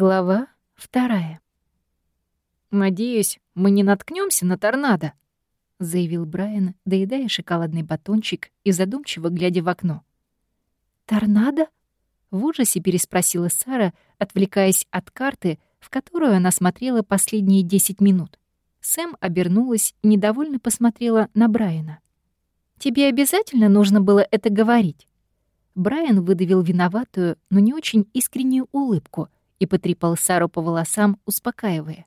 Глава вторая. «Надеюсь, мы не наткнемся на торнадо», — заявил Брайан, доедая шоколадный батончик и задумчиво глядя в окно. «Торнадо?» — в ужасе переспросила Сара, отвлекаясь от карты, в которую она смотрела последние 10 минут. Сэм обернулась и недовольно посмотрела на Брайана. «Тебе обязательно нужно было это говорить?» Брайан выдавил виноватую, но не очень искреннюю улыбку и потрепал Сару по волосам, успокаивая.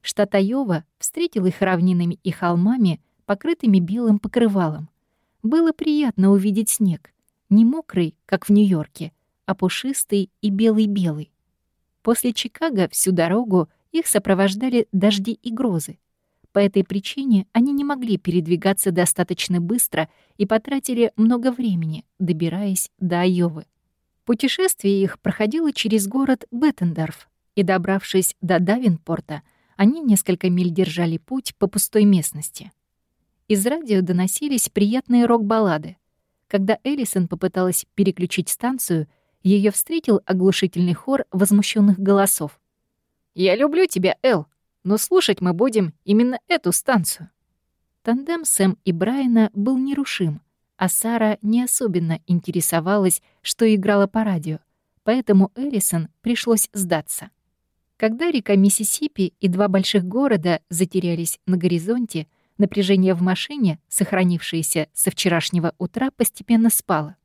Штат Айова встретил их равнинами и холмами, покрытыми белым покрывалом. Было приятно увидеть снег. Не мокрый, как в Нью-Йорке, а пушистый и белый-белый. После Чикаго всю дорогу их сопровождали дожди и грозы. По этой причине они не могли передвигаться достаточно быстро и потратили много времени, добираясь до Айовы. Путешествие их проходило через город Беттендорф, и, добравшись до Давинпорта, они несколько миль держали путь по пустой местности. Из радио доносились приятные рок-баллады. Когда Эллисон попыталась переключить станцию, ее встретил оглушительный хор возмущенных голосов. «Я люблю тебя, Эл, но слушать мы будем именно эту станцию». Тандем Сэм и Брайана был нерушим, а Сара не особенно интересовалась, что играла по радио, поэтому Эллисон пришлось сдаться. Когда река Миссисипи и два больших города затерялись на горизонте, напряжение в машине, сохранившееся со вчерашнего утра, постепенно спало.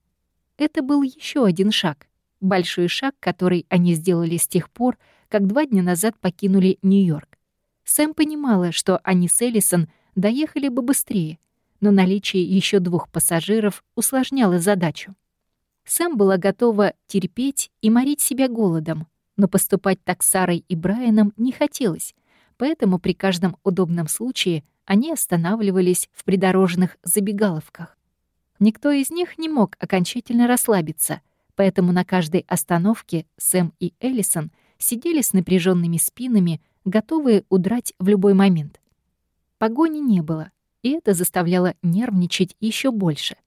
Это был еще один шаг, большой шаг, который они сделали с тех пор, как два дня назад покинули Нью-Йорк. Сэм понимала, что они с Эллисон доехали бы быстрее, но наличие еще двух пассажиров усложняло задачу. Сэм была готова терпеть и морить себя голодом, но поступать так с Сарой и Брайаном не хотелось, поэтому при каждом удобном случае они останавливались в придорожных забегаловках. Никто из них не мог окончательно расслабиться, поэтому на каждой остановке Сэм и Эллисон сидели с напряженными спинами, готовые удрать в любой момент. Погони не было, и это заставляло нервничать еще больше.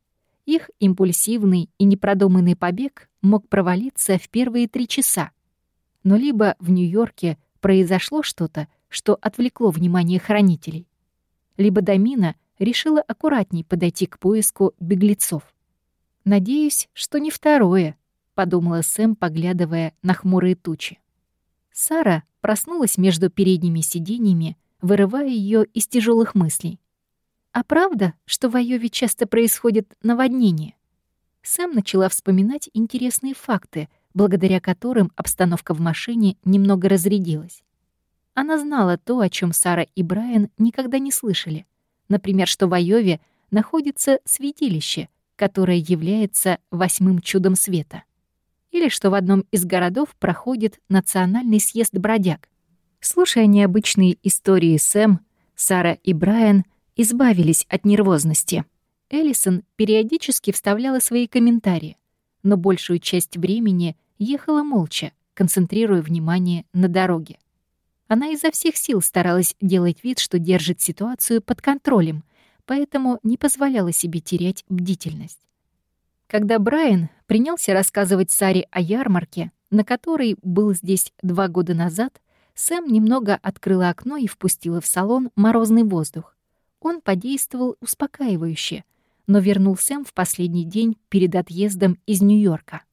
Их импульсивный и непродуманный побег мог провалиться в первые три часа. Но либо в Нью-Йорке произошло что-то, что отвлекло внимание хранителей, либо Дамина решила аккуратней подойти к поиску беглецов. «Надеюсь, что не второе», — подумала Сэм, поглядывая на хмурые тучи. Сара проснулась между передними сиденьями, вырывая ее из тяжелых мыслей. А правда, что в Айове часто происходит наводнение? Сэм начала вспоминать интересные факты, благодаря которым обстановка в машине немного разрядилась. Она знала то, о чем Сара и Брайан никогда не слышали. Например, что в Айове находится святилище, которое является восьмым чудом света. Или что в одном из городов проходит национальный съезд бродяг. Слушая необычные истории Сэм, Сара и Брайан — избавились от нервозности. Эллисон периодически вставляла свои комментарии, но большую часть времени ехала молча, концентрируя внимание на дороге. Она изо всех сил старалась делать вид, что держит ситуацию под контролем, поэтому не позволяла себе терять бдительность. Когда Брайан принялся рассказывать Саре о ярмарке, на которой был здесь два года назад, Сэм немного открыла окно и впустила в салон морозный воздух. Он подействовал успокаивающе, но вернул Сэм в последний день перед отъездом из Нью-Йорка.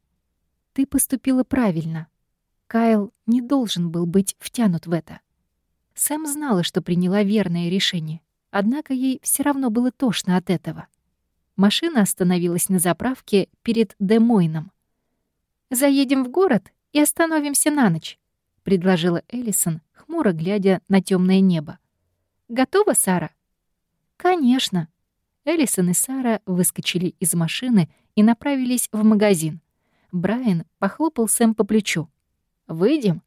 «Ты поступила правильно. Кайл не должен был быть втянут в это». Сэм знала, что приняла верное решение, однако ей все равно было тошно от этого. Машина остановилась на заправке перед Демойном. «Заедем в город и остановимся на ночь», — предложила Эллисон, хмуро глядя на темное небо. «Готова, Сара?» «Конечно». Элисон и Сара выскочили из машины и направились в магазин. Брайан похлопал Сэм по плечу. «Выйдем?»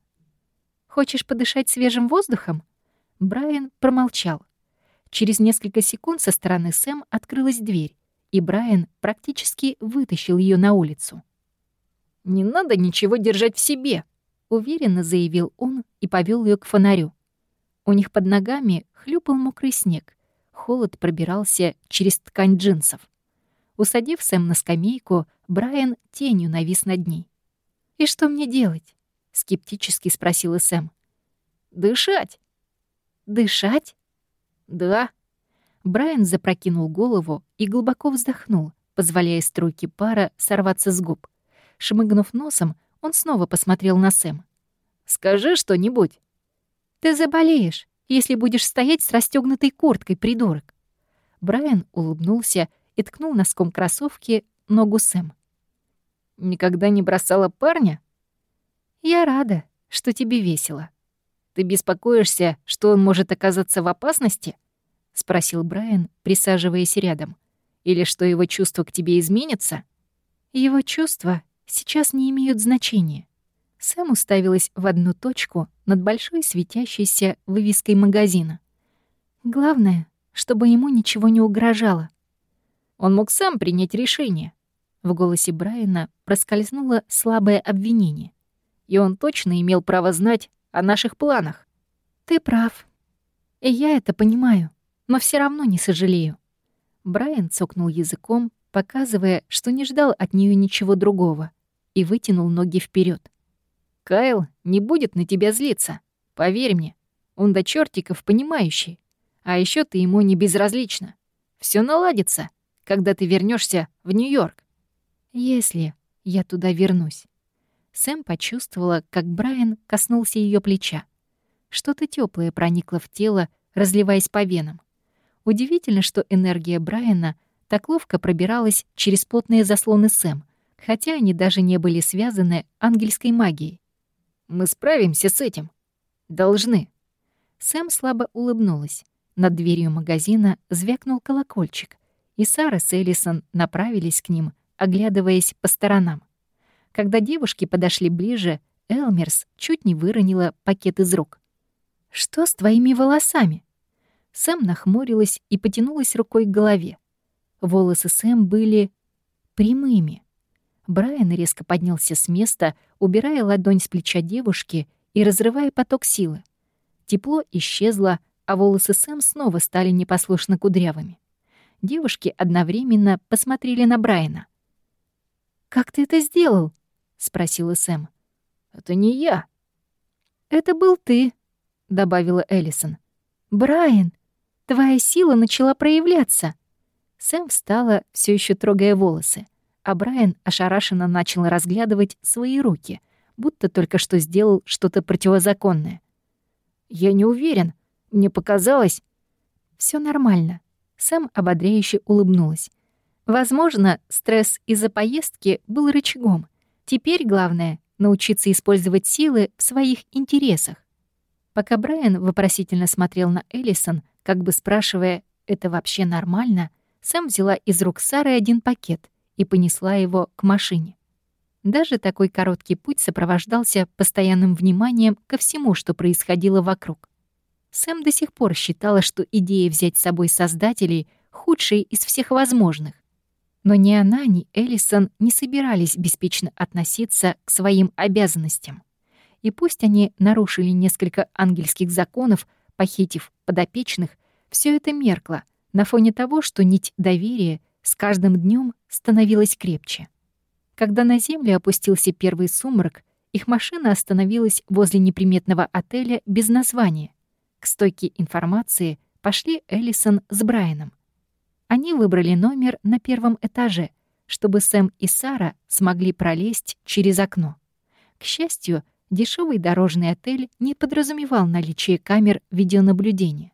«Хочешь подышать свежим воздухом?» Брайан промолчал. Через несколько секунд со стороны Сэм открылась дверь, и Брайан практически вытащил ее на улицу. «Не надо ничего держать в себе», — уверенно заявил он и повел ее к фонарю. У них под ногами хлюпал мокрый снег холод пробирался через ткань джинсов. Усадив Сэм на скамейку, Брайан тенью навис над ней. «И что мне делать?» — скептически спросила Сэм. «Дышать». «Дышать?» «Да». Брайан запрокинул голову и глубоко вздохнул, позволяя струйке пара сорваться с губ. Шмыгнув носом, он снова посмотрел на Сэм. «Скажи что-нибудь». «Ты заболеешь, если будешь стоять с расстёгнутой курткой, придурок». Брайан улыбнулся и ткнул носком кроссовки ногу Сэм. «Никогда не бросала парня?» «Я рада, что тебе весело». «Ты беспокоишься, что он может оказаться в опасности?» — спросил Брайан, присаживаясь рядом. «Или что его чувства к тебе изменятся?» «Его чувства сейчас не имеют значения». Сэм уставилась в одну точку над большой светящейся вывеской магазина. «Главное, чтобы ему ничего не угрожало. Он мог сам принять решение. В голосе Брайана проскользнуло слабое обвинение. И он точно имел право знать о наших планах. Ты прав. И я это понимаю, но все равно не сожалею. Брайан цокнул языком, показывая, что не ждал от нее ничего другого, и вытянул ноги вперед. Кайл не будет на тебя злиться. Поверь мне, он до чертиков понимающий. А еще ты ему не безразлична. Все наладится, когда ты вернешься в Нью-Йорк. Если я туда вернусь. Сэм почувствовала, как Брайан коснулся ее плеча. Что-то теплое проникло в тело, разливаясь по венам. Удивительно, что энергия Брайана так ловко пробиралась через плотные заслоны Сэм, хотя они даже не были связаны ангельской магией. «Мы справимся с этим. Должны». Сэм слабо улыбнулась. Над дверью магазина звякнул колокольчик, и Сара с Эллисон направились к ним, оглядываясь по сторонам. Когда девушки подошли ближе, Элмерс чуть не выронила пакет из рук. «Что с твоими волосами?» Сэм нахмурилась и потянулась рукой к голове. Волосы Сэм были прямыми. Брайан резко поднялся с места, убирая ладонь с плеча девушки и разрывая поток силы. Тепло исчезло, а волосы Сэм снова стали непослушно кудрявыми. Девушки одновременно посмотрели на Брайана. «Как ты это сделал?» — спросила Сэм. «Это не я». «Это был ты», — добавила Эллисон. «Брайан, твоя сила начала проявляться». Сэм встала, все еще трогая волосы, а Брайан ошарашенно начал разглядывать свои руки, будто только что сделал что-то противозаконное. «Я не уверен», мне показалось...» Все нормально». Сэм ободряюще улыбнулась. Возможно, стресс из-за поездки был рычагом. Теперь главное — научиться использовать силы в своих интересах. Пока Брайан вопросительно смотрел на Эллисон, как бы спрашивая, «Это вообще нормально?», Сэм взяла из рук Сары один пакет и понесла его к машине. Даже такой короткий путь сопровождался постоянным вниманием ко всему, что происходило вокруг. Сэм до сих пор считала, что идея взять с собой создателей худшая из всех возможных. Но ни она, ни Эллисон не собирались беспечно относиться к своим обязанностям. И пусть они нарушили несколько ангельских законов, похитив подопечных, все это меркло на фоне того, что нить доверия с каждым днем становилась крепче. Когда на землю опустился первый сумрак, их машина остановилась возле неприметного отеля без названия, к стойке информации пошли Эллисон с Брайаном. Они выбрали номер на первом этаже, чтобы Сэм и Сара смогли пролезть через окно. К счастью, дешевый дорожный отель не подразумевал наличие камер видеонаблюдения.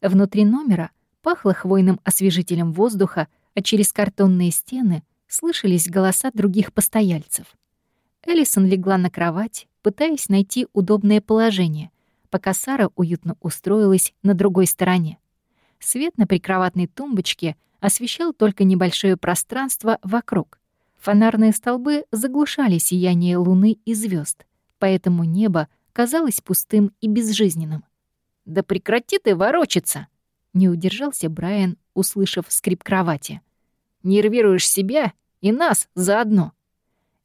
Внутри номера пахло хвойным освежителем воздуха, а через картонные стены слышались голоса других постояльцев. Эллисон легла на кровать, пытаясь найти удобное положение, пока Сара уютно устроилась на другой стороне. Свет на прикроватной тумбочке освещал только небольшое пространство вокруг. Фонарные столбы заглушали сияние луны и звезд, поэтому небо казалось пустым и безжизненным. «Да прекрати ты ворочаться!» — не удержался Брайан, услышав скрип кровати. «Нервируешь себя и нас заодно!»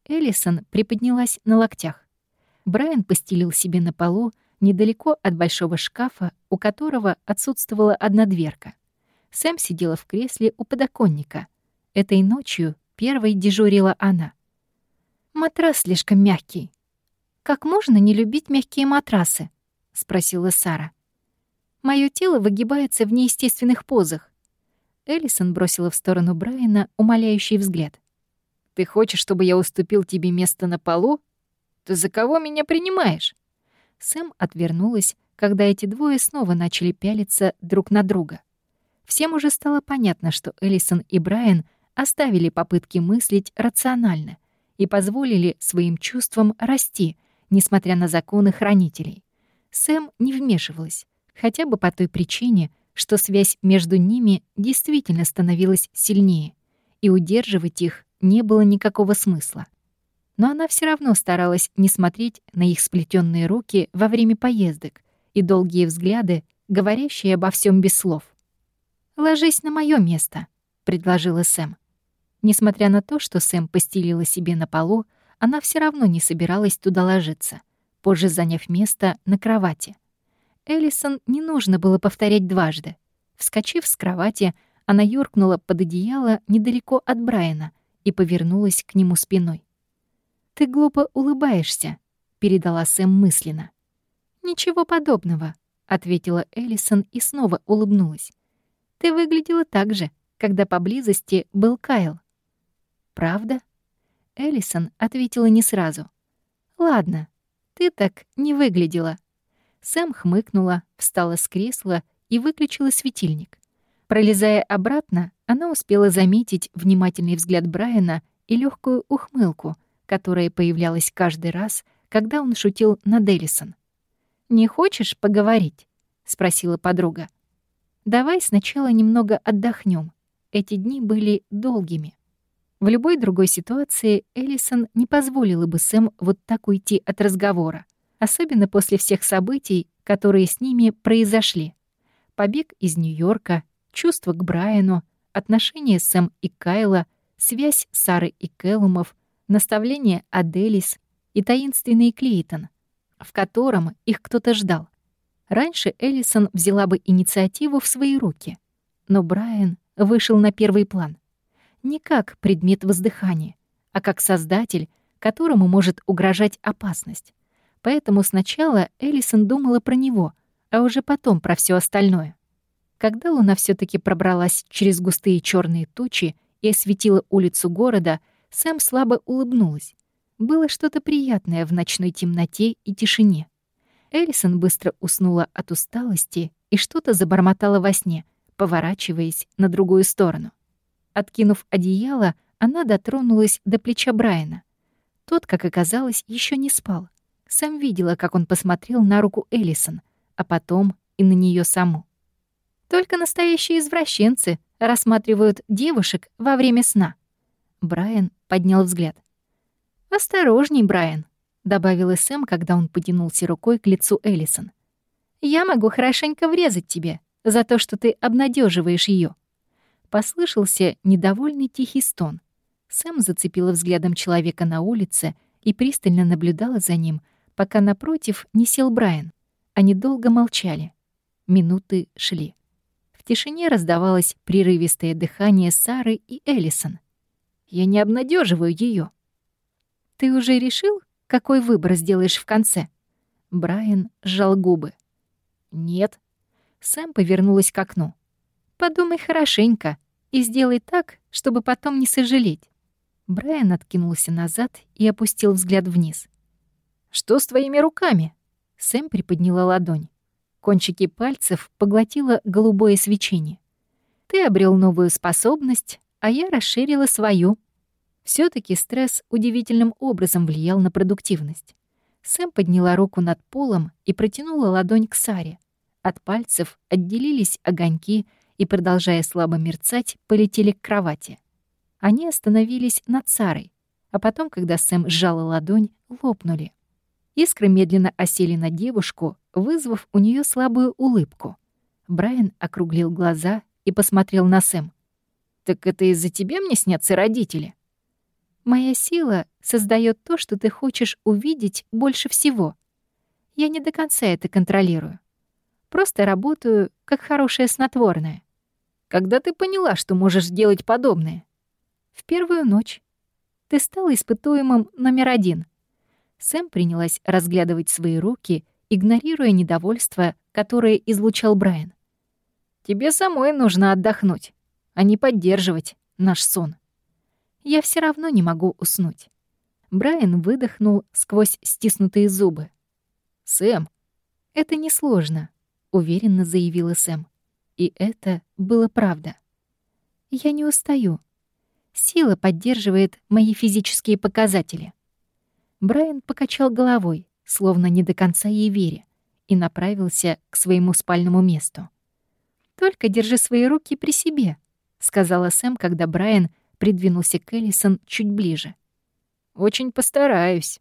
Эллисон приподнялась на локтях. Брайан постелил себе на полу недалеко от большого шкафа, у которого отсутствовала одна дверка. Сэм сидела в кресле у подоконника. Этой ночью первой дежурила она. «Матрас слишком мягкий». «Как можно не любить мягкие матрасы?» — спросила Сара. Мое тело выгибается в неестественных позах. Эллисон бросила в сторону Брайана умоляющий взгляд. «Ты хочешь, чтобы я уступил тебе место на полу? Ты за кого меня принимаешь?» Сэм отвернулась, когда эти двое снова начали пялиться друг на друга. Всем уже стало понятно, что Эллисон и Брайан оставили попытки мыслить рационально и позволили своим чувствам расти, несмотря на законы хранителей. Сэм не вмешивалась, хотя бы по той причине, что связь между ними действительно становилась сильнее, и удерживать их не было никакого смысла. Но она все равно старалась не смотреть на их сплетенные руки во время поездок и долгие взгляды, говорящие обо всем без слов. «Ложись на мое место», — предложила Сэм. Несмотря на то, что Сэм постелила себе на полу, она все равно не собиралась туда ложиться, позже заняв место на кровати. Эллисон не нужно было повторять дважды. Вскочив с кровати, она юркнула под одеяло недалеко от Брайана и повернулась к нему спиной. «Ты глупо улыбаешься», — передала Сэм мысленно. «Ничего подобного», — ответила Эллисон и снова улыбнулась. «Ты выглядела так же, когда поблизости был Кайл». «Правда?» Эллисон ответила не сразу. «Ладно, ты так не выглядела». Сэм хмыкнула, встала с кресла и выключила светильник. Пролезая обратно, она успела заметить внимательный взгляд Брайана и легкую ухмылку, которая появлялась каждый раз, когда он шутил над Эллисон. «Не хочешь поговорить?» — спросила подруга. «Давай сначала немного отдохнем. Эти дни были долгими». В любой другой ситуации Эллисон не позволила бы Сэм вот так уйти от разговора, особенно после всех событий, которые с ними произошли. Побег из Нью-Йорка, чувства к Брайану, отношения Сэм и Кайла, связь Сары и Кэллумов, наставление Аделис и таинственный Клейтон, в котором их кто-то ждал. Раньше Эллисон взяла бы инициативу в свои руки, но Брайан вышел на первый план. Не как предмет воздыхания, а как создатель, которому может угрожать опасность. Поэтому сначала Эллисон думала про него, а уже потом про все остальное. Когда луна все таки пробралась через густые черные тучи и осветила улицу города, Сэм слабо улыбнулась. Было что-то приятное в ночной темноте и тишине. Эллисон быстро уснула от усталости и что-то забормотала во сне, поворачиваясь на другую сторону. Откинув одеяло, она дотронулась до плеча Брайана. Тот, как оказалось, еще не спал. Сэм видела, как он посмотрел на руку Эллисон, а потом и на нее саму. Только настоящие извращенцы рассматривают девушек во время сна. Брайан поднял взгляд. «Осторожней, Брайан», — добавил Сэм, когда он потянулся рукой к лицу Эллисон. «Я могу хорошенько врезать тебе за то, что ты обнадеживаешь ее. Послышался недовольный тихий стон. Сэм зацепила взглядом человека на улице и пристально наблюдала за ним, пока напротив не сел Брайан. Они долго молчали. Минуты шли. В тишине раздавалось прерывистое дыхание Сары и Эллисон. Я не обнадеживаю ее. «Ты уже решил, какой выбор сделаешь в конце?» Брайан сжал губы. «Нет». Сэм повернулась к окну. «Подумай хорошенько и сделай так, чтобы потом не сожалеть». Брайан откинулся назад и опустил взгляд вниз. «Что с твоими руками?» Сэм приподняла ладонь. Кончики пальцев поглотило голубое свечение. «Ты обрел новую способность, а я расширила свою. все таки стресс удивительным образом влиял на продуктивность. Сэм подняла руку над полом и протянула ладонь к Саре. От пальцев отделились огоньки и, продолжая слабо мерцать, полетели к кровати. Они остановились над Сарой, а потом, когда Сэм сжала ладонь, лопнули. Искры медленно осели на девушку, вызвав у нее слабую улыбку. Брайан округлил глаза и посмотрел на Сэм. «Так это из-за тебя мне снятся родители?» «Моя сила создает то, что ты хочешь увидеть больше всего. Я не до конца это контролирую. Просто работаю как хорошее снотворное. Когда ты поняла, что можешь сделать подобное?» «В первую ночь. Ты стала испытуемым номер один. Сэм принялась разглядывать свои руки, игнорируя недовольство, которое излучал Брайан. «Тебе самой нужно отдохнуть, а не поддерживать наш сон». «Я все равно не могу уснуть». Брайан выдохнул сквозь стиснутые зубы. «Сэм, это несложно», — уверенно заявила Сэм. И это было правда. «Я не устаю. Сила поддерживает мои физические показатели». Брайан покачал головой, словно не до конца ей веря, и направился к своему спальному месту. «Только держи свои руки при себе», — сказала Сэм, когда Брайан придвинулся к Эллисон чуть ближе. «Очень постараюсь».